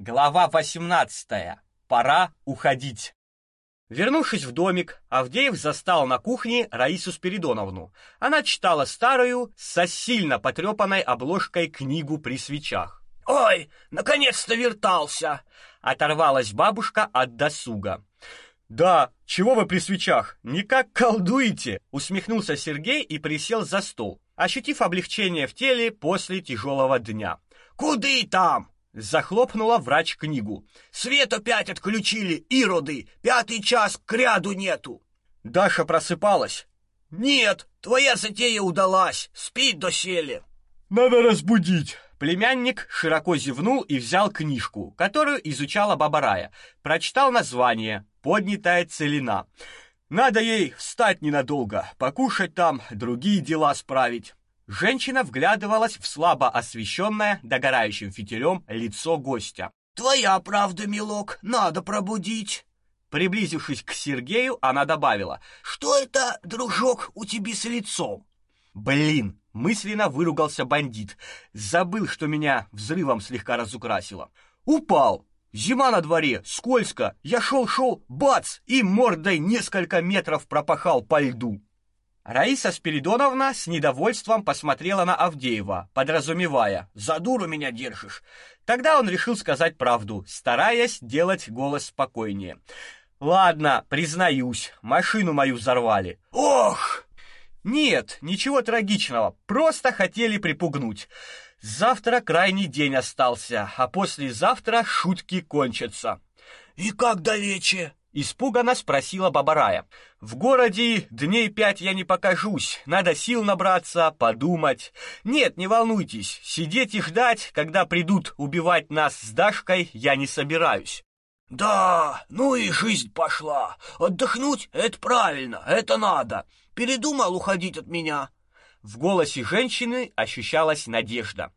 Глава 18. Пора уходить. Вернувшись в домик, Авдеев застал на кухне Раису Спиридоновну. Она читала старую, со сильно потрепанной обложкой книгу при свечах. «Ой, наконец-то вертался!» — оторвалась бабушка от досуга. «Да, чего вы при свечах? Никак колдуете!» — усмехнулся Сергей и присел за стол, ощутив облегчение в теле после тяжелого дня. «Куды там?» Захлопнула врач книгу. «Свет опять отключили, ироды! Пятый час к ряду нету!» Даша просыпалась. «Нет, твоя затея удалась, спит доселе!» «Надо разбудить!» Племянник широко зевнул и взял книжку, которую изучала баба Рая. Прочитал название «Поднятая целина». Надо ей встать ненадолго, покушать там, другие дела справить. Женщина вглядывалась в слабо освещенное догорающим фитилем лицо гостя. «Твоя правда, милок, надо пробудить!» Приблизившись к Сергею, она добавила. «Что это, дружок, у тебя с лицом?» «Блин!» — мысленно выругался бандит. Забыл, что меня взрывом слегка разукрасило. «Упал! Зима на дворе, скользко! Я шел-шел, бац! И мордой несколько метров пропахал по льду!» Раиса Спиридоновна с недовольством посмотрела на Авдеева, подразумевая: "За дуру меня держишь". Тогда он решил сказать правду, стараясь делать голос спокойнее. "Ладно, признаюсь, машину мою взорвали". "Ох!" "Нет, ничего трагичного, просто хотели припугнуть. Завтра крайний день остался, а послезавтра шутки кончатся". "И как далече?" Испуганно спросила Бабарая. В городе дней пять я не покажусь. Надо сил набраться, подумать. Нет, не волнуйтесь. Сидеть и ждать, когда придут убивать нас с Дашкой, я не собираюсь. Да, ну и жизнь пошла. Отдохнуть это правильно, это надо. Передумал уходить от меня. В голосе женщины ощущалась надежда.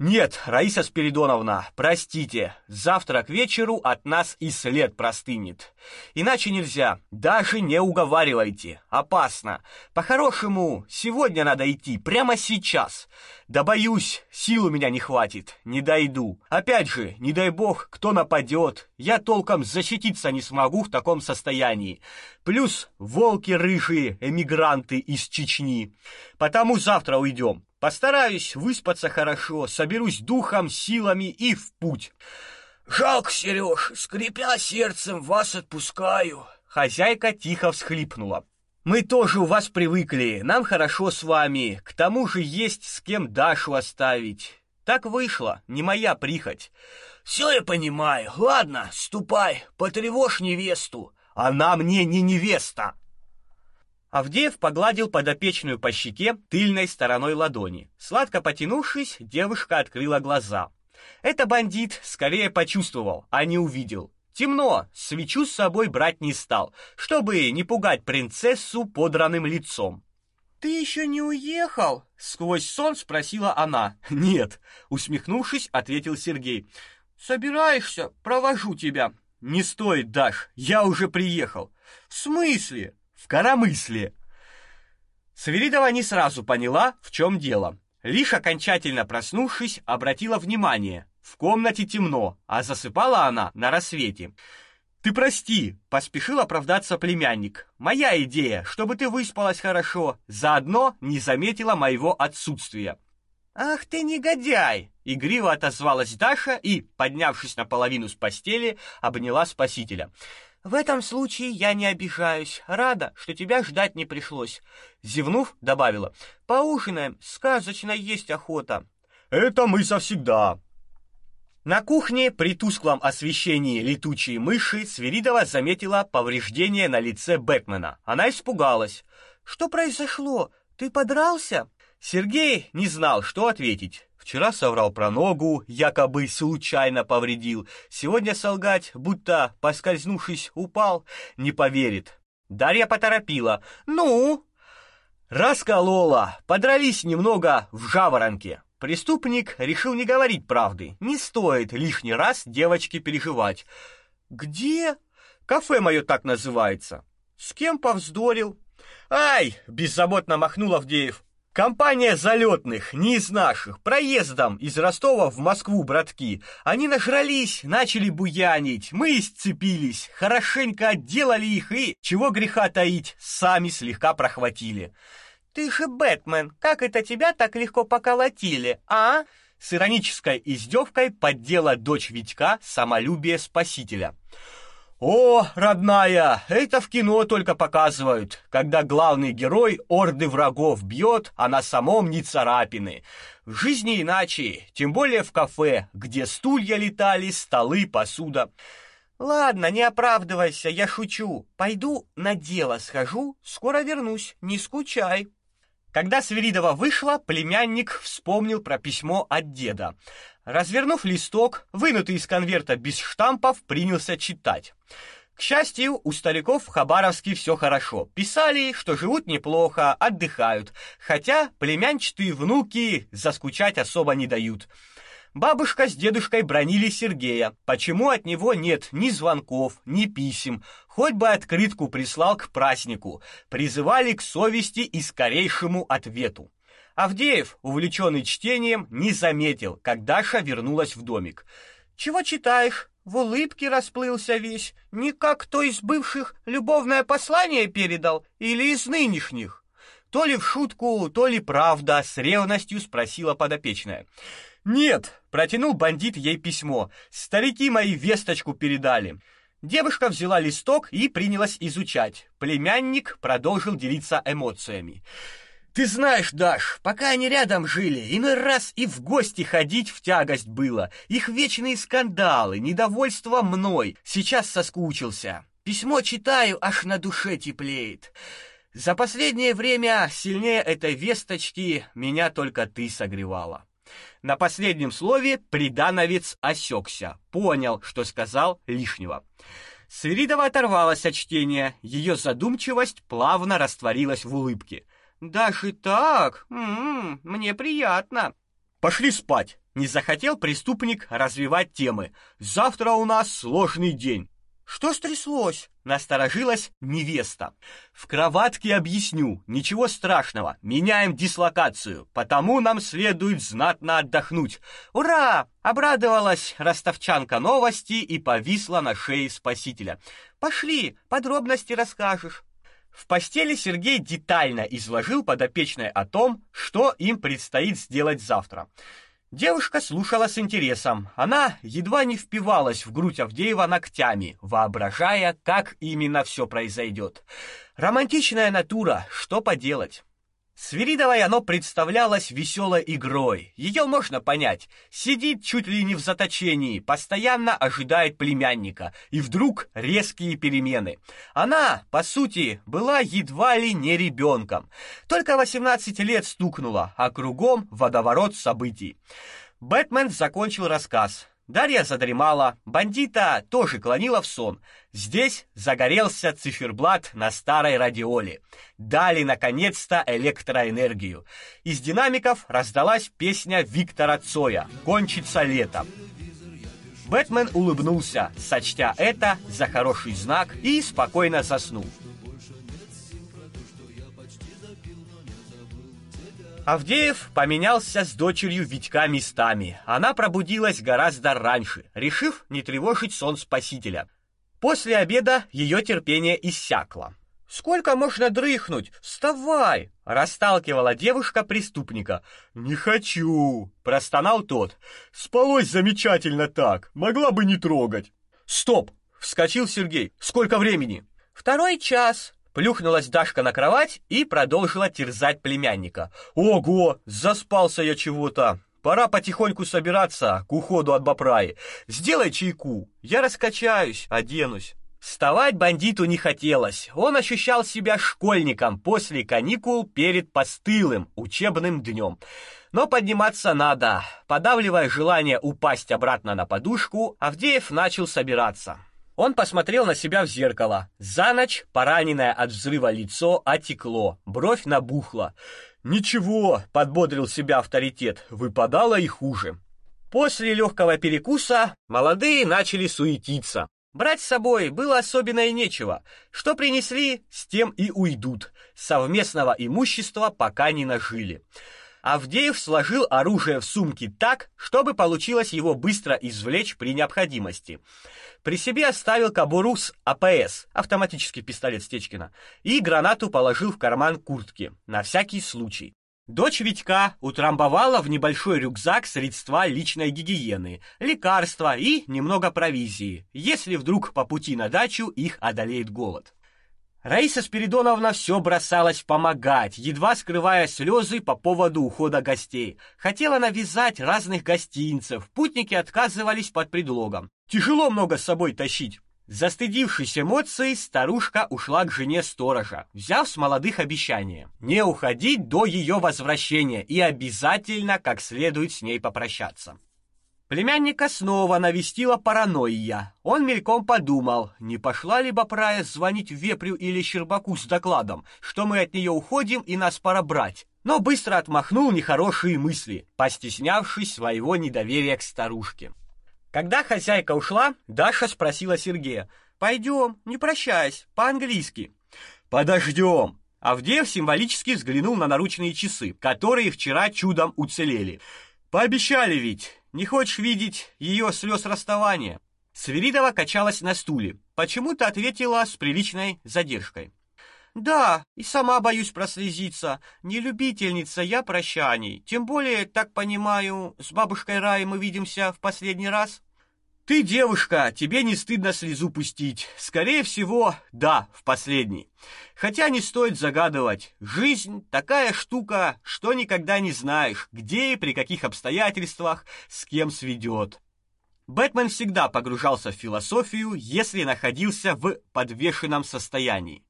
Нет, Раиса Спиридоновна, простите. Завтра к вечеру от нас и след простынет. Иначе нельзя. Даже не уговаривайте. Опасно. По-хорошему, сегодня надо идти, прямо сейчас. Да боюсь, сил у меня не хватит. Не дойду. Опять же, не дай бог, кто нападет. Я толком защититься не смогу в таком состоянии. Плюс волки рыжие, эмигранты из Чечни. Потому завтра уйдем. Постараюсь выспаться хорошо, соберусь духом, силами и в путь. Жалко, Сереж, скрипя сердцем, вас отпускаю. Хозяйка тихо всхлипнула. Мы тоже у вас привыкли, нам хорошо с вами. К тому же есть с кем Дашу оставить. Так вышло, не моя прихоть. Все я понимаю. Ладно, ступай, потревожь невесту. Она мне не невеста. Авдеев погладил подопечную по щеке тыльной стороной ладони. Сладко потянувшись, девушка открыла глаза. Это бандит скорее почувствовал, а не увидел. Темно, свечу с собой брать не стал, чтобы не пугать принцессу подранным лицом. Ты еще не уехал? сквозь сон спросила она. Нет, усмехнувшись, ответил Сергей. Собираешься? Провожу тебя. Не стоит, Даш, я уже приехал. В смысле? В коромысле. Свиридова не сразу поняла, в чем дело. Лишь окончательно проснувшись, обратила внимание. В комнате темно, а засыпала она на рассвете. Ты прости, поспешил оправдаться племянник. Моя идея, чтобы ты выспалась хорошо, заодно не заметила моего отсутствия. Ах ты негодяй, игриво отозвалась Даша и, поднявшись наполовину с постели, обняла спасителя. В этом случае я не обижаюсь. Рада, что тебя ждать не пришлось. Зевнув, добавила: "Поужинаем, сказочно есть охота". Это мы завсегда. На кухне при тусклом освещении летучей мыши Свиридова заметила повреждение на лице Бэтмена. Она испугалась. Что произошло? Ты подрался? Сергей не знал, что ответить. Вчера соврал про ногу, якобы случайно повредил. Сегодня солгать, будто поскользнувшись упал, не поверит. Дарья поторопила. Ну, расколола. Подрались немного в жаворонке. Преступник решил не говорить правды. Не стоит лишний раз девочке переживать. Где? Кафе мое так называется. С кем повздорил? Ай, беззаботно махнул Авдеев. Компания залетных, не из наших, проездом из Ростова в Москву, братки. Они нажрались, начали буянить, мы исцепились, хорошенько отделали их и, чего греха таить, сами слегка прохватили. Ты же Бэтмен, как это тебя так легко поколотили, а? С иронической издевкой поддела дочь Витька самолюбие спасителя. О, родная, это в кино только показывают, когда главный герой орды врагов бьет, а на самом не царапины. В жизни иначе, тем более в кафе, где стулья летали, столы, посуда. Ладно, не оправдывайся, я шучу. Пойду на дело схожу, скоро вернусь, не скучай. Когда Свиридова вышла, племянник вспомнил про письмо от деда. Развернув листок, вынутый из конверта без штампов, принялся читать. К счастью, у стариков в Хабаровске все хорошо. Писали, что живут неплохо, отдыхают, хотя племянчатые внуки заскучать особо не дают. Бабушка с дедушкой бронили Сергея. Почему от него нет ни звонков, ни писем? Хоть бы открытку прислал к празднику. Призывали к совести и скорейшему ответу. Авдеев, увлеченный чтением, не заметил, как Даша вернулась в домик. «Чего читаешь?» В улыбке расплылся весь. Не как кто из бывших любовное послание передал или из нынешних? То ли в шутку, то ли правда, с ревностью спросила подопечная. «Нет», — протянул бандит ей письмо. «Старики мои весточку передали». Девушка взяла листок и принялась изучать. Племянник продолжил делиться эмоциями. Ты знаешь, Даш, пока они рядом жили, иной раз и в гости ходить в тягость было. Их вечные скандалы, недовольство мной. Сейчас соскучился. Письмо читаю, аж на душе теплеет. За последнее время сильнее этой весточки меня только ты согревала. На последнем слове придановец осекся, понял, что сказал лишнего. Свиридова оторвалась от чтения, ее задумчивость плавно растворилась в улыбке. Даже так? М-м, мне приятно. Пошли спать. Не захотел преступник развивать темы. Завтра у нас сложный день. Что стряслось? Насторожилась невеста. В кроватке объясню. Ничего страшного. Меняем дислокацию. Потому нам следует знатно отдохнуть. Ура! Обрадовалась ростовчанка новости и повисла на шее спасителя. Пошли, подробности расскажешь. В постели Сергей детально изложил подопечной о том, что им предстоит сделать завтра. Девушка слушала с интересом. Она едва не впивалась в грудь Авдеева ногтями, воображая, как именно все произойдет. Романтичная натура, что поделать? Свиридовой оно представлялось веселой игрой. Ее можно понять. Сидит чуть ли не в заточении, постоянно ожидает племянника, и вдруг резкие перемены. Она, по сути, была едва ли не ребенком. Только 18 лет стукнула, а кругом водоворот событий. Бэтмен закончил рассказ. Дарья задремала, бандита тоже клонила в сон. Здесь загорелся циферблат на старой радиоле. Дали наконец-то электроэнергию. Из динамиков раздалась песня Виктора Цоя «Кончится лето». Бэтмен улыбнулся, сочтя это за хороший знак, и спокойно заснул. Авдеев поменялся с дочерью Витька местами. Она пробудилась гораздо раньше, решив не тревожить сон спасителя. После обеда ее терпение иссякло. Сколько можно дрыхнуть? Вставай, расталкивала девушка преступника. Не хочу, простонал тот. Спалось замечательно так, могла бы не трогать. Стоп, вскочил Сергей. Сколько времени? Второй час, Плюхнулась Дашка на кровать и продолжила терзать племянника. Ого, заспался я чего-то. Пора потихоньку собираться к уходу от Бапраи. Сделай чайку. Я раскачаюсь, оденусь. Вставать бандиту не хотелось. Он ощущал себя школьником после каникул перед постылым учебным днем. Но подниматься надо. Подавливая желание упасть обратно на подушку, Авдеев начал собираться. Он посмотрел на себя в зеркало. За ночь пораненное от взрыва лицо отекло, бровь набухла. Ничего, подбодрил себя авторитет. Выпадало и хуже. После легкого перекуса молодые начали суетиться. Брать с собой было особенно и нечего. Что принесли, с тем и уйдут. Совместного имущества пока не нажили. Авдеев сложил оружие в сумке так, чтобы получилось его быстро извлечь при необходимости. При себе оставил кобуру с АПС, автоматический пистолет Стечкина, и гранату положил в карман куртки, на всякий случай. Дочь Витька утрамбовала в небольшой рюкзак средства личной гигиены, лекарства и немного провизии, если вдруг по пути на дачу их одолеет голод. Раиса Спиридоновна все бросалась помогать, едва скрывая слезы по поводу ухода гостей. Хотела навязать разных гостинцев, путники отказывались под предлогом. Тяжело много с собой тащить. Застыдившись эмоций, старушка ушла к жене сторожа, взяв с молодых обещание не уходить до ее возвращения и обязательно как следует с ней попрощаться. Племянника снова навестила паранойя. Он мельком подумал, не пошла ли Бапрая звонить Вепрю или Щербаку с докладом, что мы от нее уходим и нас пора брать. Но быстро отмахнул нехорошие мысли, постеснявшись своего недоверия к старушке. Когда хозяйка ушла, Даша спросила Сергея: «Пойдем, не прощаясь, по-английски". «Подождем!» Авдеев символически взглянул на наручные часы, которые вчера чудом уцелели. Пообещали ведь. Не хочешь видеть ее слез расставания? Свиридова качалась на стуле. Почему-то ответила с приличной задержкой. Да, и сама боюсь прослезиться. Не любительница я прощаний. Тем более, так понимаю, с бабушкой Раей мы видимся в последний раз. Ты девушка, тебе не стыдно слезу пустить. Скорее всего, да, в последний. Хотя не стоит загадывать. Жизнь такая штука, что никогда не знаешь, где и при каких обстоятельствах с кем сведет. Бэтмен всегда погружался в философию, если находился в подвешенном состоянии.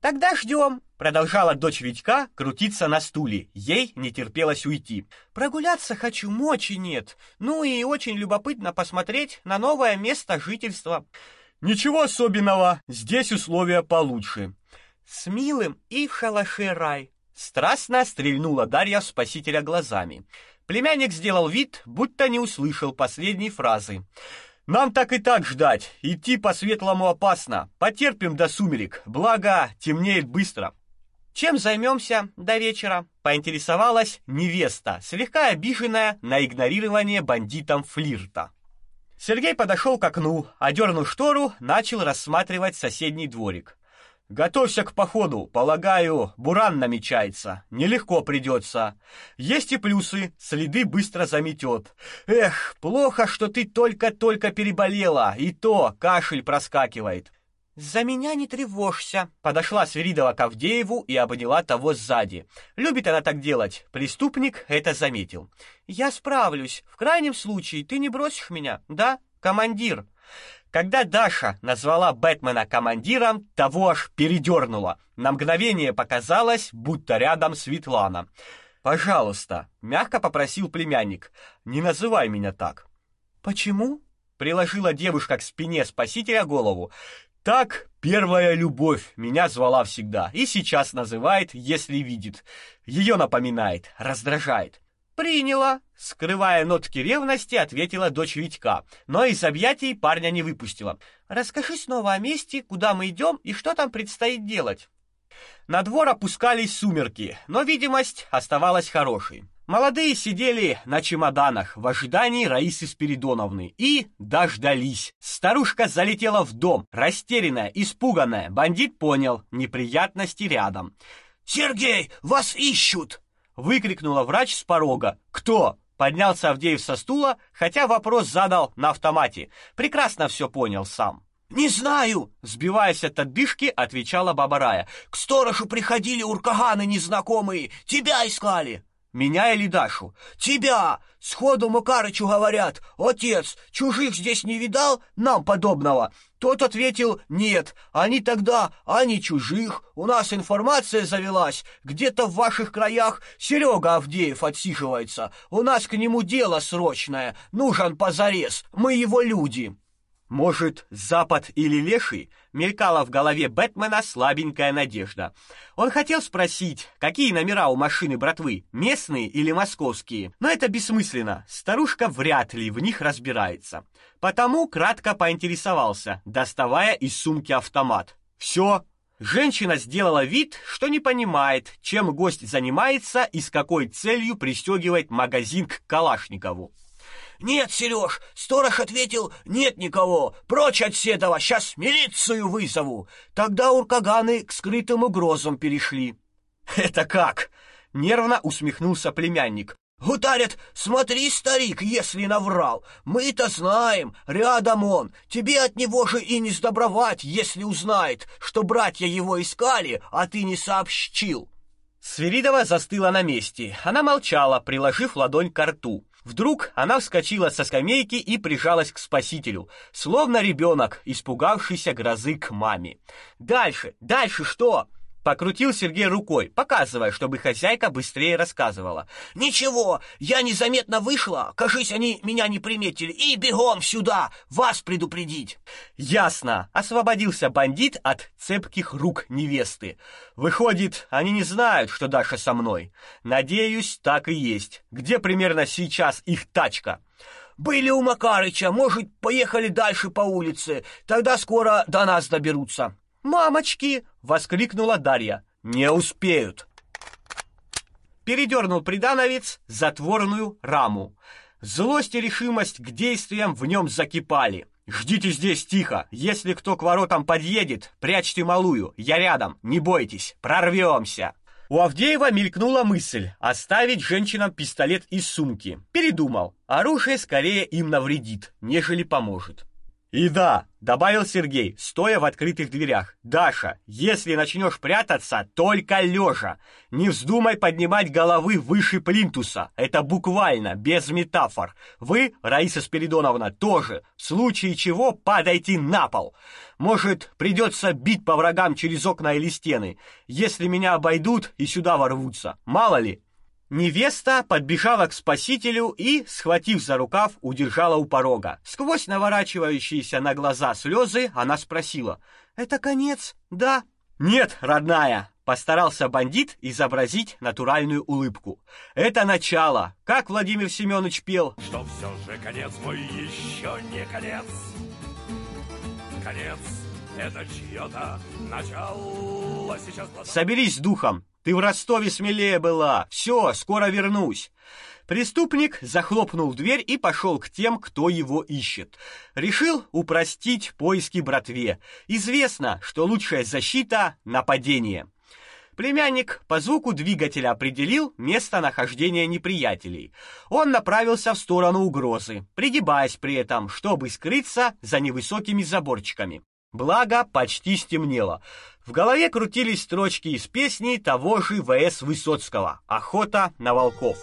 Тогда ждем», — продолжала дочь Витька крутиться на стуле. Ей не терпелось уйти. Прогуляться хочу, мочи нет. Ну и очень любопытно посмотреть на новое место жительства. Ничего особенного, здесь условия получше. С милым и в рай. Страстно стрельнула Дарья в спасителя глазами. Племянник сделал вид, будто не услышал последней фразы. Нам так и так ждать. Идти по светлому опасно. Потерпим до сумерек. Благо, темнеет быстро. Чем займемся до вечера? Поинтересовалась невеста, слегка обиженная на игнорирование бандитом флирта. Сергей подошел к окну, одернув штору, начал рассматривать соседний дворик. Готовься к походу, полагаю, буран намечается. Нелегко придется. Есть и плюсы, следы быстро заметет. Эх, плохо, что ты только-только переболела, и то кашель проскакивает. За меня не тревожься, подошла Свиридова к Авдееву и обняла того сзади. Любит она так делать. Преступник это заметил. Я справлюсь. В крайнем случае ты не бросишь меня, да, командир? Когда Даша назвала Бэтмена командиром, того аж передернуло. На мгновение показалось, будто рядом Светлана. «Пожалуйста», — мягко попросил племянник, — «не называй меня так». «Почему?» — приложила девушка к спине спасителя голову. «Так первая любовь меня звала всегда и сейчас называет, если видит. Ее напоминает, раздражает. Приняла, скрывая нотки ревности, ответила дочь Витька, но из объятий парня не выпустила. Расскажи снова о месте, куда мы идем и что там предстоит делать. На двор опускались сумерки, но видимость оставалась хорошей. Молодые сидели на чемоданах в ожидании Раисы Спиридоновны и дождались. Старушка залетела в дом, растерянная, испуганная. Бандит понял, неприятности рядом. «Сергей, вас ищут!» выкрикнула врач с порога. Кто? Поднялся Авдеев со стула, хотя вопрос задал на автомате. Прекрасно все понял сам. «Не знаю!» — сбиваясь от отдышки, отвечала баба Рая. «К сторожу приходили уркаганы незнакомые, тебя искали!» Меня или Дашу? Тебя! Сходу Макарычу говорят, отец, чужих здесь не видал, нам подобного. Тот ответил, нет, они тогда, они чужих, у нас информация завелась, где-то в ваших краях Серега Авдеев отсиживается, у нас к нему дело срочное, нужен позарез, мы его люди. Может, Запад или Леший? Мелькала в голове Бэтмена слабенькая надежда. Он хотел спросить, какие номера у машины братвы, местные или московские, но это бессмысленно. Старушка вряд ли в них разбирается. Потому кратко поинтересовался, доставая из сумки автомат. Все. Женщина сделала вид, что не понимает, чем гость занимается и с какой целью пристегивает магазин к Калашникову. «Нет, Сереж!» Сторож ответил, «Нет никого! Прочь от Седова! Сейчас милицию вызову!» Тогда уркаганы к скрытым угрозам перешли. «Это как?» — нервно усмехнулся племянник. Гутарят, смотри, старик, если наврал. Мы-то знаем, рядом он. Тебе от него же и не сдобровать, если узнает, что братья его искали, а ты не сообщил. Свиридова застыла на месте. Она молчала, приложив ладонь к рту. Вдруг она вскочила со скамейки и прижалась к спасителю, словно ребенок, испугавшийся грозы к маме. Дальше, дальше что? Покрутил Сергей рукой, показывая, чтобы хозяйка быстрее рассказывала. Ничего, я незаметно вышла, кажись, они меня не приметили, и бегом сюда, вас предупредить. Ясно. Освободился бандит от цепких рук невесты. Выходит, они не знают, что Даша со мной. Надеюсь, так и есть. Где примерно сейчас их тачка? Были у Макарыча, может, поехали дальше по улице. Тогда скоро до нас доберутся. «Мамочки!» — воскликнула Дарья. «Не успеют!» Передернул придановец затворную раму. Злость и решимость к действиям в нем закипали. «Ждите здесь тихо. Если кто к воротам подъедет, прячьте малую. Я рядом. Не бойтесь. Прорвемся!» У Авдеева мелькнула мысль оставить женщинам пистолет из сумки. Передумал. Оружие скорее им навредит, нежели поможет. И да, добавил Сергей, стоя в открытых дверях. Даша, если начнешь прятаться, только лежа. Не вздумай поднимать головы выше плинтуса. Это буквально, без метафор. Вы, Раиса Спиридоновна, тоже. В случае чего падайте на пол. Может, придется бить по врагам через окна или стены. Если меня обойдут и сюда ворвутся. Мало ли, Невеста подбежала к спасителю и, схватив за рукав, удержала у порога. Сквозь наворачивающиеся на глаза слезы она спросила: "Это конец?" "Да". "Нет, родная", постарался бандит изобразить натуральную улыбку. "Это начало. Как Владимир Семенович пел: "Что все же конец мой еще не конец". Конец это чье-то начало сейчас. Соберись с духом. Ты в Ростове смелее была. Все, скоро вернусь. Преступник захлопнул дверь и пошел к тем, кто его ищет. Решил упростить поиски братве. Известно, что лучшая защита нападение. Племянник по звуку двигателя определил местонахождение неприятелей. Он направился в сторону угрозы, пригибаясь при этом, чтобы скрыться за невысокими заборчиками. Благо, почти стемнело. В голове крутились строчки из песни того же В.С. Высоцкого «Охота на волков».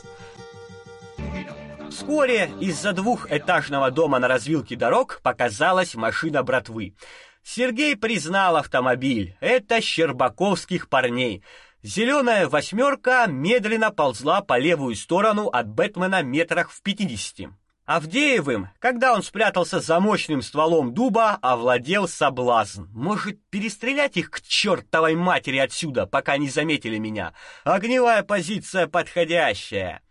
Вскоре из-за двухэтажного дома на развилке дорог показалась машина братвы. Сергей признал автомобиль. Это Щербаковских парней. Зеленая восьмерка медленно ползла по левую сторону от Бэтмена метрах в пятидесяти. Авдеевым, когда он спрятался за мощным стволом дуба, овладел соблазн. Может, перестрелять их к чертовой матери отсюда, пока не заметили меня? Огневая позиция подходящая.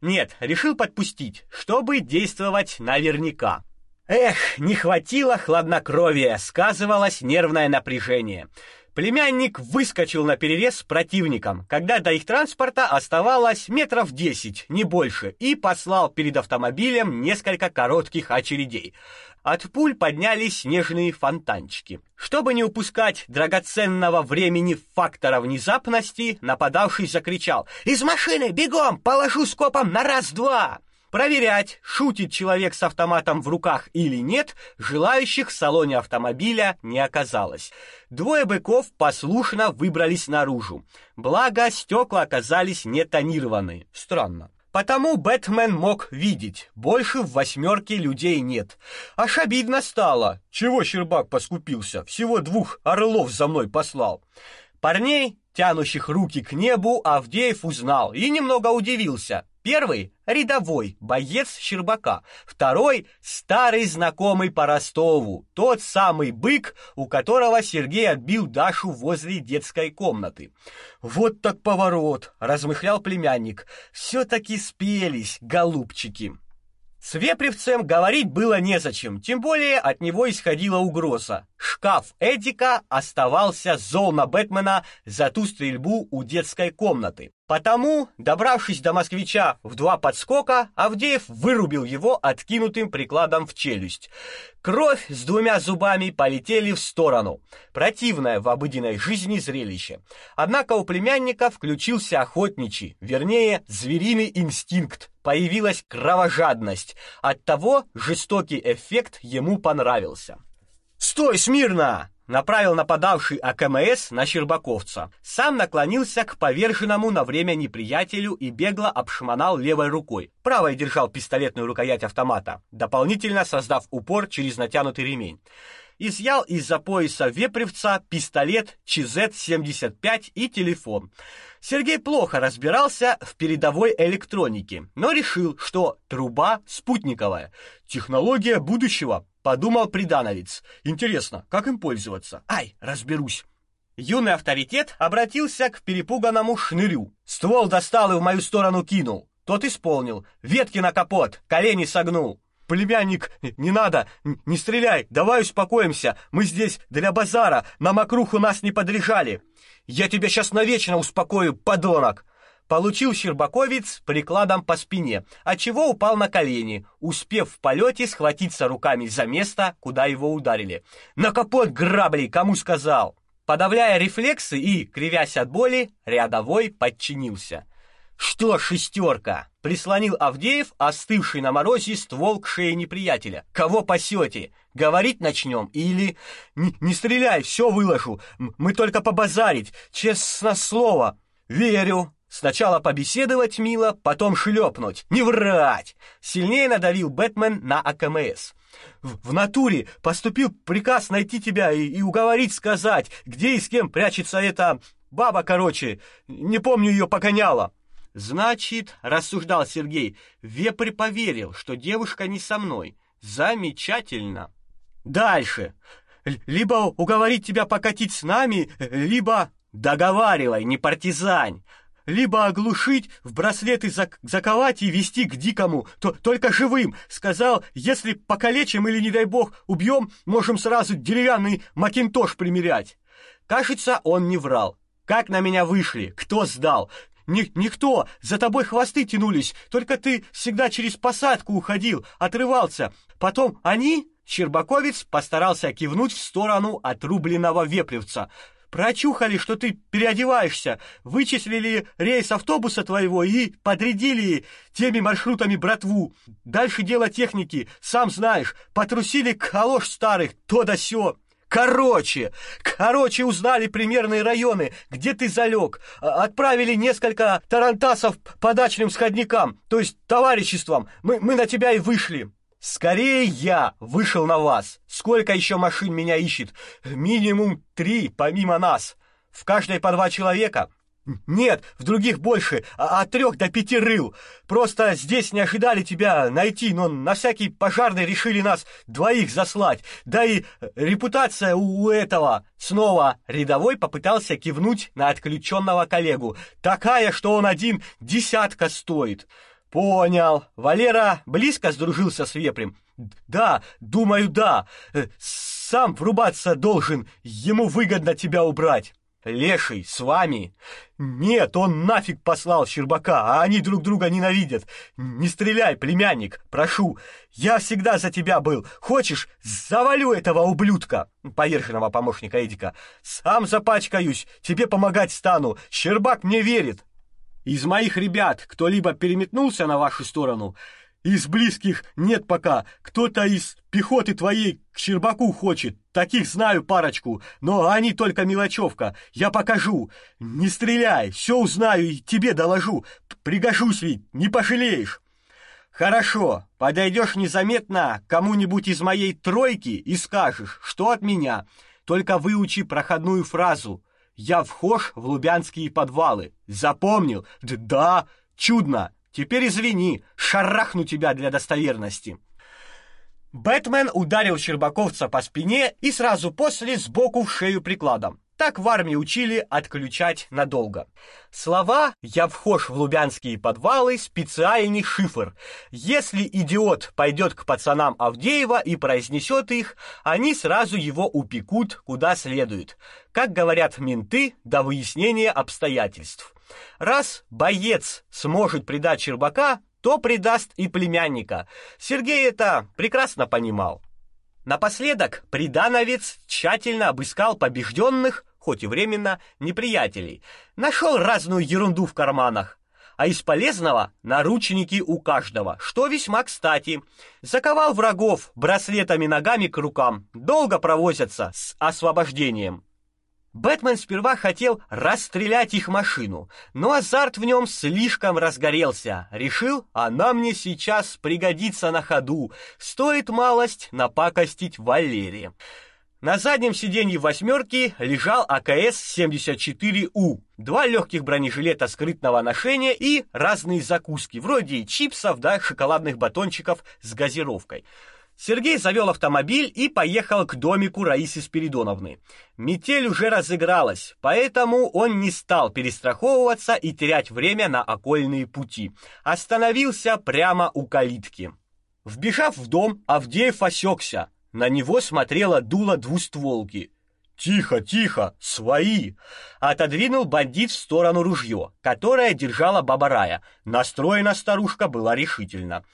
Нет, решил подпустить, чтобы действовать наверняка. Эх, не хватило хладнокровия, сказывалось нервное напряжение. Племянник выскочил на перерез противникам, когда до их транспорта оставалось метров десять, не больше, и послал перед автомобилем несколько коротких очередей. От пуль поднялись снежные фонтанчики. Чтобы не упускать драгоценного времени фактора внезапности, нападавший закричал «Из машины, бегом, положу скопом на раз-два!» Проверять, шутит человек с автоматом в руках или нет, желающих в салоне автомобиля не оказалось. Двое быков послушно выбрались наружу. Благо, стекла оказались не тонированы. Странно. Потому Бэтмен мог видеть, больше в восьмерке людей нет. Аж обидно стало. Чего Щербак поскупился? Всего двух орлов за мной послал. Парней, тянущих руки к небу, Авдеев узнал и немного удивился. Первый — рядовой, боец Щербака. Второй — старый знакомый по Ростову, тот самый бык, у которого Сергей отбил Дашу возле детской комнаты. «Вот так поворот!» — размышлял племянник. «Все-таки спелись, голубчики!» С Вепревцем говорить было незачем, тем более от него исходила угроза. Шкаф Эдика оставался зол на Бэтмена за ту стрельбу у детской комнаты. Потому, добравшись до москвича в два подскока, Авдеев вырубил его откинутым прикладом в челюсть. Кровь с двумя зубами полетели в сторону. Противное в обыденной жизни зрелище. Однако у племянника включился охотничий, вернее, звериный инстинкт. Появилась кровожадность. Оттого жестокий эффект ему понравился. «Стой смирно!» Направил нападавший АКМС на Щербаковца. Сам наклонился к поверженному на время неприятелю и бегло обшмонал левой рукой. Правой держал пистолетную рукоять автомата, дополнительно создав упор через натянутый ремень. Изъял из-за пояса вепревца пистолет ЧЗ-75 и телефон. Сергей плохо разбирался в передовой электронике, но решил, что труба спутниковая. Технология будущего, Подумал придановец. Интересно, как им пользоваться? Ай, разберусь. Юный авторитет обратился к перепуганному шнырю. Ствол достал и в мою сторону кинул. Тот исполнил. Ветки на капот, колени согнул. Племянник, не надо, не стреляй, давай успокоимся. Мы здесь для базара, на мокруху нас не подряжали. Я тебя сейчас навечно успокою, подонок получил Щербаковец прикладом по спине, отчего упал на колени, успев в полете схватиться руками за место, куда его ударили. «На капот грабли, кому сказал!» Подавляя рефлексы и, кривясь от боли, рядовой подчинился. «Что, шестерка?» — прислонил Авдеев, остывший на морозе ствол к шее неприятеля. «Кого пасете? Говорить начнем или...» «Не, стреляй, все выложу. Мы только побазарить. Честно слово. Верю!» Сначала побеседовать мило, потом шлепнуть. Не врать! Сильнее надавил Бэтмен на АКМС. В, в натуре поступил приказ найти тебя и, и уговорить сказать, где и с кем прячется эта баба, короче. Не помню ее погоняла. Значит, рассуждал Сергей, Вепрь поверил, что девушка не со мной. Замечательно. Дальше. Либо уговорить тебя покатить с нами, либо договаривай, не партизань либо оглушить, в браслеты зак заковать и вести к дикому, то только живым. Сказал, если покалечим или, не дай бог, убьем, можем сразу деревянный макинтош примерять. Кажется, он не врал. Как на меня вышли? Кто сдал? Ни никто, за тобой хвосты тянулись, только ты всегда через посадку уходил, отрывался. Потом они... Щербаковец постарался кивнуть в сторону отрубленного вепревца. Прочухали, что ты переодеваешься, вычислили рейс автобуса твоего и подрядили теми маршрутами братву. Дальше дело техники, сам знаешь, потрусили калош старых, то да сё. Короче, короче, узнали примерные районы, где ты залег. А, отправили несколько тарантасов по дачным сходникам, то есть товариществом. Мы, мы на тебя и вышли. Скорее я вышел на вас. Сколько еще машин меня ищет? Минимум три, помимо нас. В каждой по два человека. Нет, в других больше, а от трех до пяти рыл. Просто здесь не ожидали тебя найти, но на всякий пожарный решили нас двоих заслать. Да и репутация у этого. Снова рядовой попытался кивнуть на отключенного коллегу. Такая, что он один десятка стоит. Понял. Валера близко сдружился с Вепрем. Да, думаю, да. Э, сам врубаться должен. Ему выгодно тебя убрать. Леший с вами? Нет, он нафиг послал Щербака, а они друг друга ненавидят. Не стреляй, племянник, прошу. Я всегда за тебя был. Хочешь, завалю этого ублюдка, поверженного помощника Эдика. Сам запачкаюсь, тебе помогать стану. Щербак мне верит. Из моих ребят кто-либо переметнулся на вашу сторону? Из близких нет пока. Кто-то из пехоты твоей к Щербаку хочет. Таких знаю парочку, но они только мелочевка. Я покажу. Не стреляй, все узнаю и тебе доложу. Пригожусь ведь, не пожалеешь. Хорошо, подойдешь незаметно кому-нибудь из моей тройки и скажешь, что от меня. Только выучи проходную фразу. Я вхож в лубянские подвалы. Запомнил? Да, чудно. Теперь извини, шарахну тебя для достоверности. Бэтмен ударил Щербаковца по спине и сразу после сбоку в шею прикладом. Так в армии учили отключать надолго. Слова «я вхож в лубянские подвалы» — специальный шифр. Если идиот пойдет к пацанам Авдеева и произнесет их, они сразу его упекут куда следует. Как говорят менты, до выяснения обстоятельств. Раз боец сможет предать Щербака, то предаст и племянника. Сергей это прекрасно понимал. Напоследок придановец тщательно обыскал побежденных, хоть и временно, неприятелей. Нашел разную ерунду в карманах. А из полезного наручники у каждого, что весьма кстати. Заковал врагов браслетами ногами к рукам. Долго провозятся с освобождением. Бэтмен сперва хотел расстрелять их машину, но азарт в нем слишком разгорелся. Решил, она мне сейчас пригодится на ходу. Стоит малость напакостить Валерии. На заднем сиденье восьмерки лежал АКС-74У, два легких бронежилета скрытного ношения и разные закуски, вроде чипсов да шоколадных батончиков с газировкой. Сергей завел автомобиль и поехал к домику Раисы Спиридоновны. Метель уже разыгралась, поэтому он не стал перестраховываться и терять время на окольные пути. Остановился прямо у калитки. Вбежав в дом, Авдеев осекся – на него смотрела дуло двустволки. «Тихо, тихо! Свои!» Отодвинул бандит в сторону ружье, которое держала баба Рая. Настроена старушка была решительно.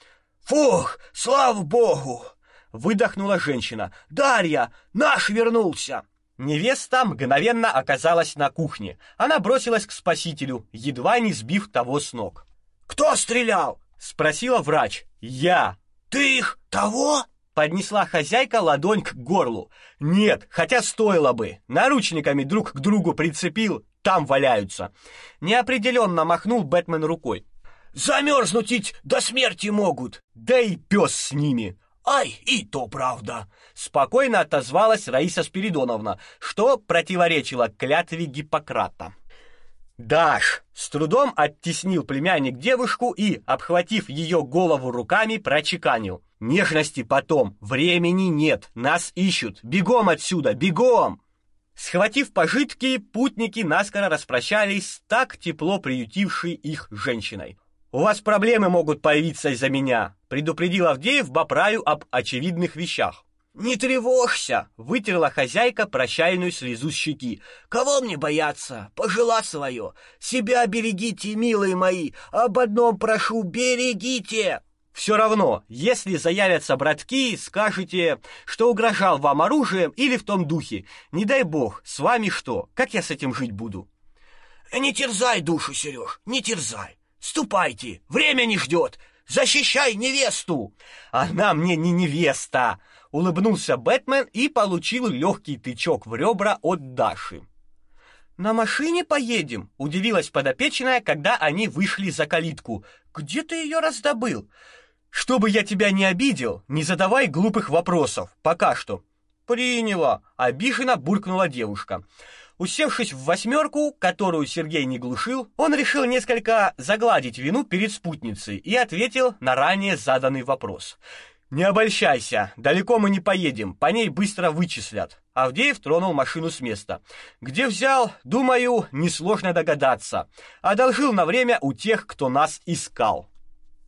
«Фух, слава богу!» Выдохнула женщина. «Дарья, наш вернулся!» Невеста мгновенно оказалась на кухне. Она бросилась к спасителю, едва не сбив того с ног. «Кто стрелял?» — спросила врач. «Я». «Ты их того?» Поднесла хозяйка ладонь к горлу. Нет, хотя стоило бы. Наручниками друг к другу прицепил, там валяются. Неопределенно махнул Бэтмен рукой. Замерзнуть ведь до смерти могут. Да и пес с ними. Ай, и то правда. Спокойно отозвалась Раиса Спиридоновна, что противоречило клятве Гиппократа. Даш с трудом оттеснил племянник девушку и, обхватив ее голову руками, прочеканил: "Нежности потом, времени нет, нас ищут. Бегом отсюда, бегом!" Схватив пожитки, путники наскоро распрощались с так тепло приютившей их женщиной. У вас проблемы могут появиться из-за меня, предупредил Авдеев Бапраю об очевидных вещах. «Не тревожься!» — вытерла хозяйка прощальную слезу с щеки. «Кого мне бояться? Пожила свое! Себя берегите, милые мои! Об одном прошу, берегите!» Все равно, если заявятся братки, скажете, что угрожал вам оружием или в том духе. Не дай бог, с вами что? Как я с этим жить буду? Не терзай душу, Сереж, не терзай. Ступайте, время не ждет. Защищай невесту. Она мне не невеста улыбнулся Бэтмен и получил легкий тычок в ребра от Даши. На машине поедем, удивилась подопечная, когда они вышли за калитку. Где ты ее раздобыл? Чтобы я тебя не обидел, не задавай глупых вопросов. Пока что. Приняла, обиженно буркнула девушка. Усевшись в восьмерку, которую Сергей не глушил, он решил несколько загладить вину перед спутницей и ответил на ранее заданный вопрос. Не обольщайся, далеко мы не поедем, по ней быстро вычислят. Авдеев тронул машину с места. Где взял, думаю, несложно догадаться. Одолжил на время у тех, кто нас искал.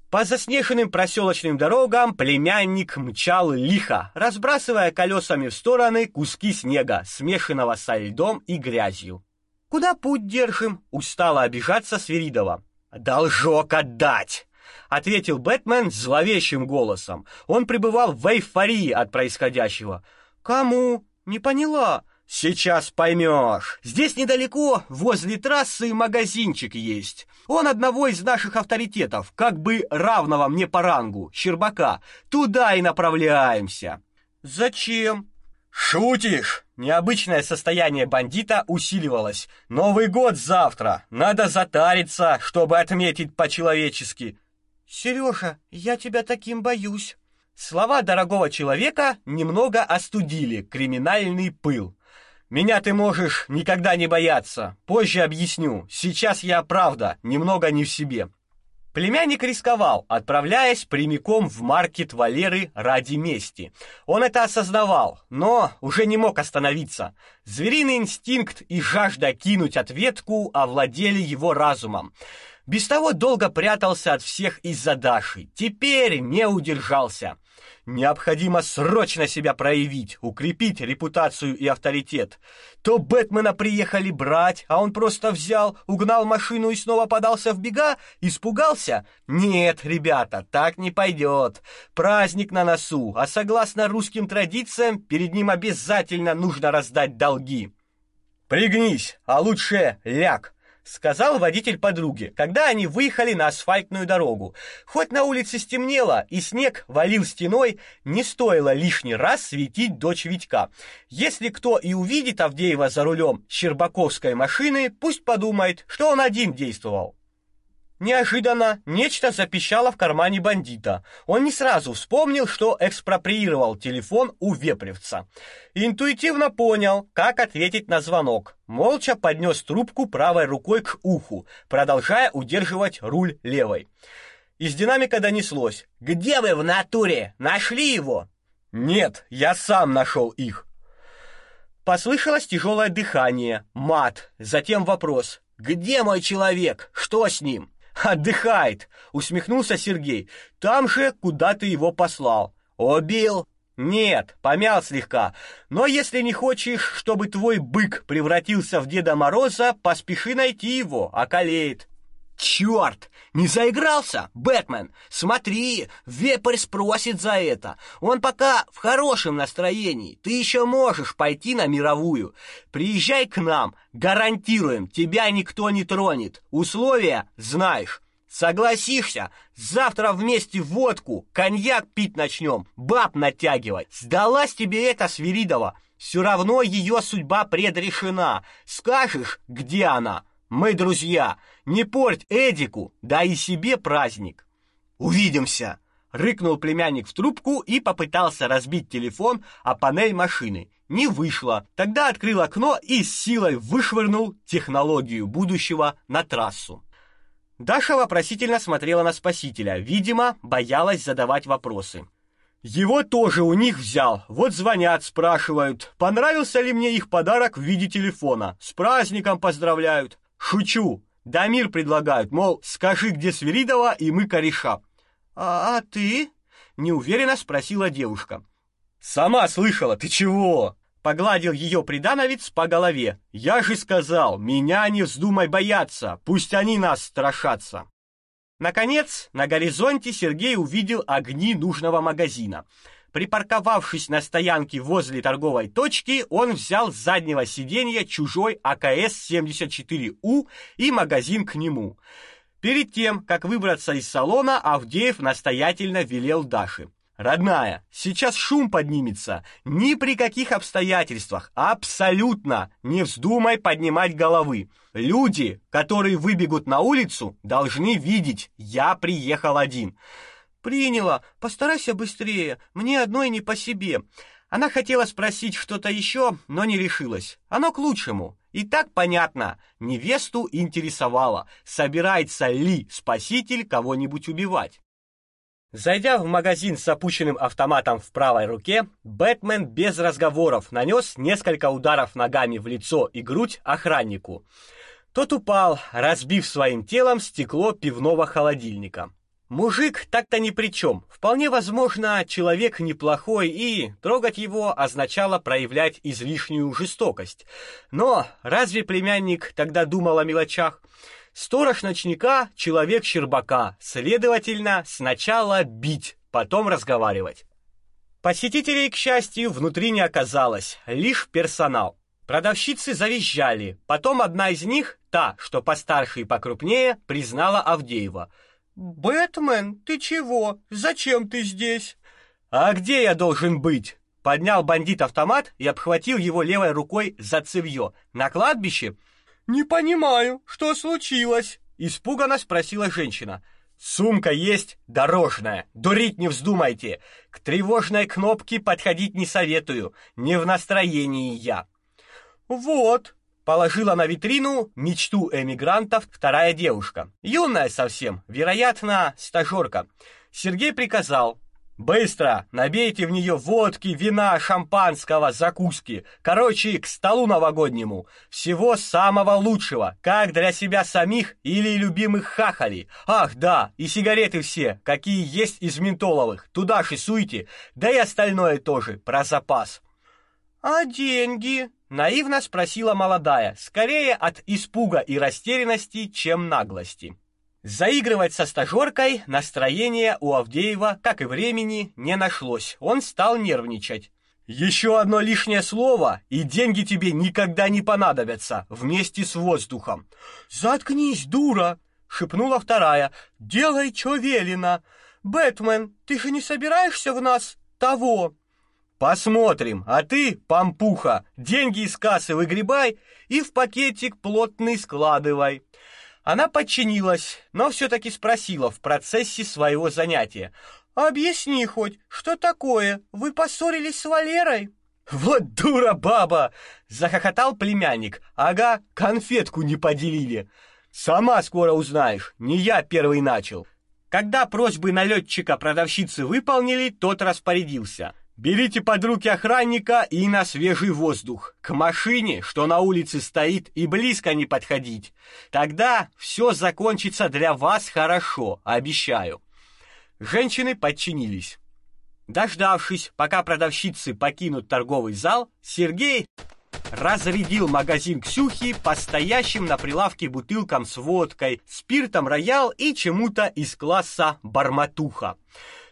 По заснеженным проселочным дорогам племянник мчал лихо, разбрасывая колесами в стороны куски снега, смешанного со льдом и грязью. Куда путь держим? устало обижаться Свиридова. Должок отдать ответил Бэтмен зловещим голосом. Он пребывал в эйфории от происходящего. Кому? Не поняла. Сейчас поймешь. Здесь недалеко, возле трассы, магазинчик есть. Он одного из наших авторитетов, как бы равного мне по рангу, Щербака. Туда и направляемся. Зачем? Шутишь? Необычное состояние бандита усиливалось. Новый год завтра. Надо затариться, чтобы отметить по-человечески. Сережа, я тебя таким боюсь. Слова дорогого человека немного остудили криминальный пыл. Меня ты можешь никогда не бояться. Позже объясню. Сейчас я правда немного не в себе. Племянник рисковал, отправляясь прямиком в маркет Валеры ради мести. Он это осознавал, но уже не мог остановиться. Звериный инстинкт и жажда кинуть ответку овладели его разумом. Без того долго прятался от всех из-за Даши. Теперь не удержался. Необходимо срочно себя проявить, укрепить репутацию и авторитет. То Бэтмена приехали брать, а он просто взял, угнал машину и снова подался в бега, испугался? Нет, ребята, так не пойдет. Праздник на носу, а согласно русским традициям, перед ним обязательно нужно раздать долги. Пригнись, а лучше ляг сказал водитель подруге, когда они выехали на асфальтную дорогу. Хоть на улице стемнело и снег валил стеной, не стоило лишний раз светить дочь Витька. Если кто и увидит Авдеева за рулем Щербаковской машины, пусть подумает, что он один действовал. Неожиданно нечто запищало в кармане бандита. Он не сразу вспомнил, что экспроприировал телефон у Вепревца. Интуитивно понял, как ответить на звонок. Молча поднес трубку правой рукой к уху, продолжая удерживать руль левой. Из динамика донеслось: "Где вы в натуре? Нашли его?" "Нет, я сам нашел их". Послышалось тяжелое дыхание, мат, затем вопрос: "Где мой человек? Что с ним?" Отдыхает, усмехнулся Сергей. Там же, куда ты его послал. Убил? Нет, помял слегка. Но если не хочешь, чтобы твой бык превратился в Деда Мороза, поспеши найти его, околеет. Черт! Не заигрался, Бэтмен? Смотри, Вепрь спросит за это. Он пока в хорошем настроении. Ты еще можешь пойти на мировую. Приезжай к нам, гарантируем, тебя никто не тронет. Условия знаешь. Согласишься? Завтра вместе водку, коньяк пить начнем, баб натягивать. Сдалась тебе эта Свиридова. Все равно ее судьба предрешена. Скажешь, где она? Мы друзья. Не порть Эдику, да и себе праздник. Увидимся, рыкнул племянник в трубку и попытался разбить телефон о панель машины. Не вышло. Тогда открыл окно и с силой вышвырнул технологию будущего на трассу. Даша вопросительно смотрела на спасителя, видимо, боялась задавать вопросы. Его тоже у них взял. Вот звонят, спрашивают, понравился ли мне их подарок в виде телефона. С праздником поздравляют. Шучу. Дамир предлагают, мол, скажи, где Свиридова, и мы кореша. А, а ты? неуверенно спросила девушка. Сама слышала, ты чего? Погладил ее придановец по голове. Я же сказал, меня не вздумай бояться, пусть они нас страшатся. Наконец, на горизонте Сергей увидел огни нужного магазина. Припарковавшись на стоянке возле торговой точки, он взял с заднего сиденья чужой АКС-74У и магазин к нему. Перед тем, как выбраться из салона, Авдеев настоятельно велел Даше: "Родная, сейчас шум поднимется. Ни при каких обстоятельствах, абсолютно не вздумай поднимать головы. Люди, которые выбегут на улицу, должны видеть: я приехал один". Приняла. Постарайся быстрее. Мне одной не по себе. Она хотела спросить что-то еще, но не решилась. Оно к лучшему. И так понятно. Невесту интересовало, собирается ли спаситель кого-нибудь убивать. Зайдя в магазин с опущенным автоматом в правой руке, Бэтмен без разговоров нанес несколько ударов ногами в лицо и грудь охраннику. Тот упал, разбив своим телом стекло пивного холодильника. Мужик так-то ни при чем. Вполне возможно, человек неплохой, и трогать его означало проявлять излишнюю жестокость. Но разве племянник тогда думал о мелочах? Сторож ночника — человек Щербака, следовательно, сначала бить, потом разговаривать. Посетителей, к счастью, внутри не оказалось, лишь персонал. Продавщицы завизжали, потом одна из них, та, что постарше и покрупнее, признала Авдеева — «Бэтмен, ты чего? Зачем ты здесь?» «А где я должен быть?» Поднял бандит автомат и обхватил его левой рукой за цевьё. «На кладбище?» «Не понимаю, что случилось?» Испуганно спросила женщина. «Сумка есть дорожная. Дурить не вздумайте. К тревожной кнопке подходить не советую. Не в настроении я». «Вот, положила на витрину мечту эмигрантов вторая девушка. Юная совсем, вероятно, стажерка. Сергей приказал: Быстро набейте в нее водки, вина, шампанского, закуски. Короче, к столу новогоднему. Всего самого лучшего, как для себя самих или любимых хахалей. Ах, да, и сигареты все, какие есть из ментоловых. Туда же суйте. Да и остальное тоже, про запас. А деньги? Наивно спросила молодая, скорее от испуга и растерянности, чем наглости. Заигрывать со стажеркой настроения у Авдеева, как и времени, не нашлось. Он стал нервничать. Еще одно лишнее слово, и деньги тебе никогда не понадобятся, вместе с воздухом. Заткнись, дура, шепнула вторая. Делай, что велено. Бэтмен, ты же не собираешься в нас того? Посмотрим. А ты, пампуха, деньги из кассы выгребай и в пакетик плотный складывай. Она подчинилась, но все таки спросила в процессе своего занятия: "Объясни хоть, что такое? Вы поссорились с Валерой?" Вот дура баба, захохотал племянник. Ага, конфетку не поделили. Сама скоро узнаешь, не я первый начал. Когда просьбы налетчика продавщицы выполнили, тот распорядился: Берите под руки охранника и на свежий воздух. К машине, что на улице стоит, и близко не подходить. Тогда все закончится для вас хорошо, обещаю. Женщины подчинились. Дождавшись, пока продавщицы покинут торговый зал, Сергей разрядил магазин Ксюхи по стоящим на прилавке бутылкам с водкой, спиртом роял и чему-то из класса барматуха.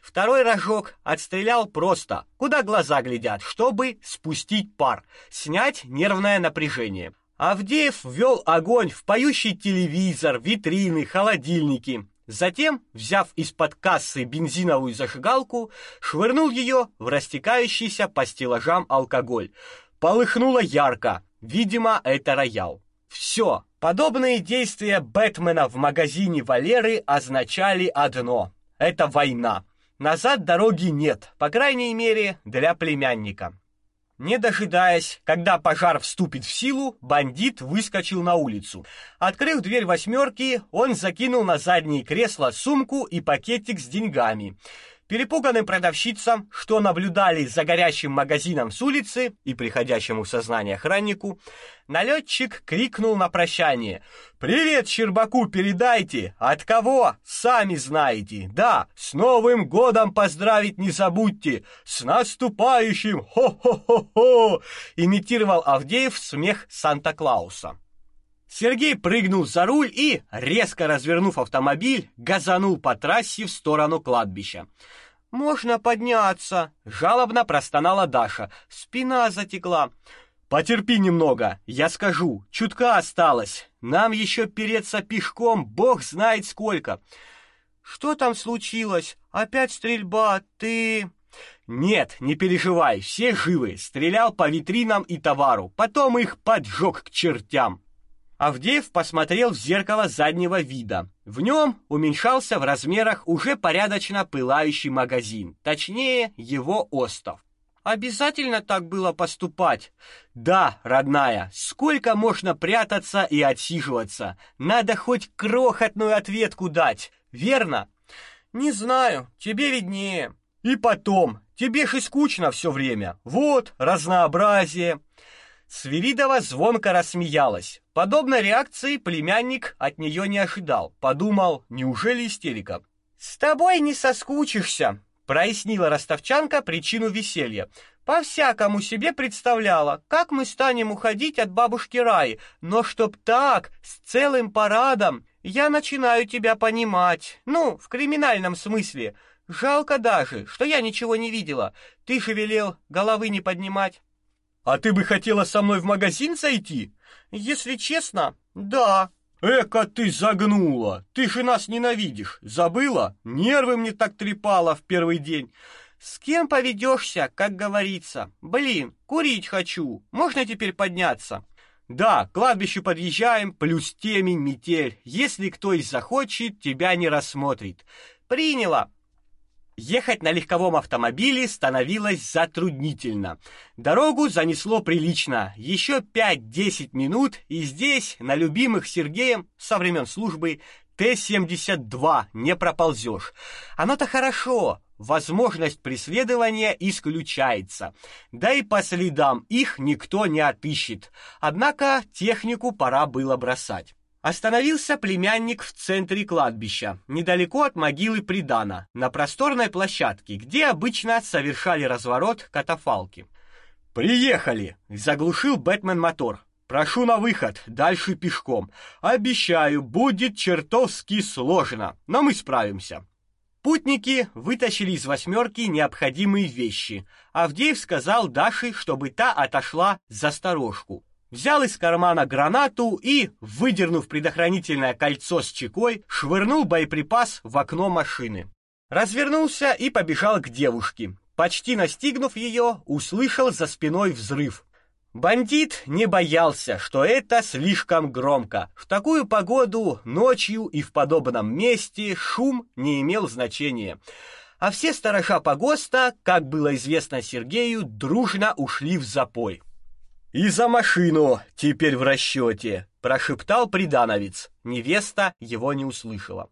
Второй рожок отстрелял просто, куда глаза глядят, чтобы спустить пар, снять нервное напряжение. Авдеев ввел огонь в поющий телевизор, витрины, холодильники. Затем, взяв из-под кассы бензиновую зажигалку, швырнул ее в растекающийся по стеллажам алкоголь. Полыхнуло ярко. Видимо, это роял. Все. Подобные действия Бэтмена в магазине Валеры означали одно: это война. Назад дороги нет, по крайней мере, для племянника. Не дожидаясь, когда пожар вступит в силу, бандит выскочил на улицу. Открыв дверь восьмерки, он закинул на заднее кресло сумку и пакетик с деньгами. Перепуганным продавщицам, что наблюдали за горящим магазином с улицы и приходящему в сознание охраннику, налетчик крикнул на прощание: "Привет Щербаку передайте! От кого? Сами знаете. Да, с Новым годом поздравить не забудьте. С наступающим! Хо-хо-хо-хо!" имитировал Авдеев смех Санта-Клауса. Сергей прыгнул за руль и, резко развернув автомобиль, газанул по трассе в сторону кладбища. Можно подняться, жалобно простонала Даша. Спина затекла. Потерпи немного, я скажу. Чутка осталось. Нам еще переться пешком, бог знает сколько. Что там случилось? Опять стрельба? Ты Нет, не переживай, все живы. Стрелял по витринам и товару, потом их поджег к чертям. Авдеев посмотрел в зеркало заднего вида. В нем уменьшался в размерах уже порядочно пылающий магазин, точнее, его остов. Обязательно так было поступать. Да, родная, сколько можно прятаться и отсиживаться? Надо хоть крохотную ответку дать. Верно? Не знаю, тебе виднее. И потом, тебе же скучно все время. Вот разнообразие. Свиридова звонко рассмеялась. Подобной реакции племянник от нее не ожидал. Подумал, неужели истерика? «С тобой не соскучишься», — прояснила ростовчанка причину веселья. «По-всякому себе представляла, как мы станем уходить от бабушки Раи, но чтоб так, с целым парадом, я начинаю тебя понимать. Ну, в криминальном смысле. Жалко даже, что я ничего не видела. Ты же велел головы не поднимать». А ты бы хотела со мной в магазин зайти? Если честно, да. Эка ты загнула. Ты же нас ненавидишь. Забыла? Нервы мне так трепало в первый день. С кем поведешься, как говорится? Блин, курить хочу. Можно теперь подняться? Да, к кладбищу подъезжаем, плюс темень, метель. Если кто и захочет, тебя не рассмотрит. Приняла. Ехать на легковом автомобиле становилось затруднительно. Дорогу занесло прилично. Еще 5-10 минут, и здесь, на любимых Сергеем со времен службы, Т-72 не проползешь. Оно-то хорошо, возможность преследования исключается. Да и по следам их никто не отыщет. Однако технику пора было бросать. Остановился племянник в центре кладбища, недалеко от могилы Придана, на просторной площадке, где обычно совершали разворот катафалки. «Приехали!» — заглушил Бэтмен мотор. «Прошу на выход, дальше пешком. Обещаю, будет чертовски сложно, но мы справимся». Путники вытащили из восьмерки необходимые вещи. Авдеев сказал Даше, чтобы та отошла за сторожку взял из кармана гранату и, выдернув предохранительное кольцо с чекой, швырнул боеприпас в окно машины. Развернулся и побежал к девушке. Почти настигнув ее, услышал за спиной взрыв. Бандит не боялся, что это слишком громко. В такую погоду, ночью и в подобном месте шум не имел значения. А все сторожа погоста, как было известно Сергею, дружно ушли в запой. «И за машину теперь в расчете», — прошептал придановец. Невеста его не услышала.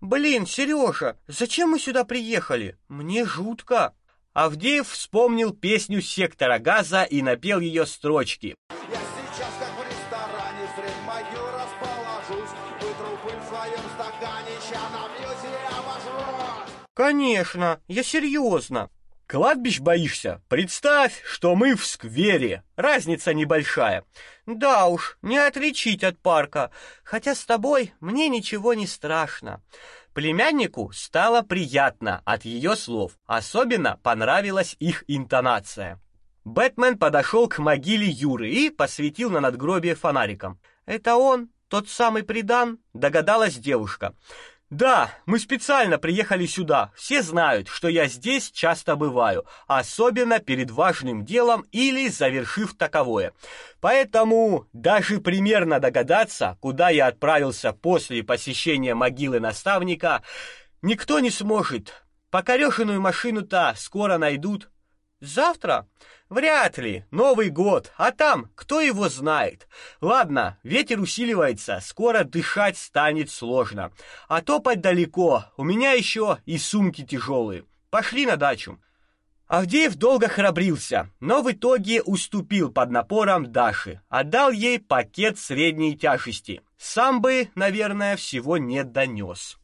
«Блин, Сережа, зачем мы сюда приехали? Мне жутко». Авдеев вспомнил песню сектора газа и напел ее строчки. «Я сейчас как в ресторане средь могил расположусь, вытру пыль в своем стакане, ща напьюсь и обожрусь». «Конечно, я серьезно. Кладбищ боишься? Представь, что мы в сквере. Разница небольшая. Да уж, не отличить от парка. Хотя с тобой мне ничего не страшно. Племяннику стало приятно от ее слов. Особенно понравилась их интонация. Бэтмен подошел к могиле Юры и посветил на надгробие фонариком. «Это он, тот самый придан?» — догадалась девушка. Да, мы специально приехали сюда. Все знают, что я здесь часто бываю, особенно перед важным делом или завершив таковое. Поэтому даже примерно догадаться, куда я отправился после посещения могилы наставника, никто не сможет. Покорёшенную машину-то скоро найдут. Завтра? Вряд ли. Новый год. А там, кто его знает. Ладно, ветер усиливается, скоро дышать станет сложно. А топать далеко. У меня еще и сумки тяжелые. Пошли на дачу. Авдеев долго храбрился, но в итоге уступил под напором Даши, отдал ей пакет средней тяжести. Сам бы, наверное, всего не донес.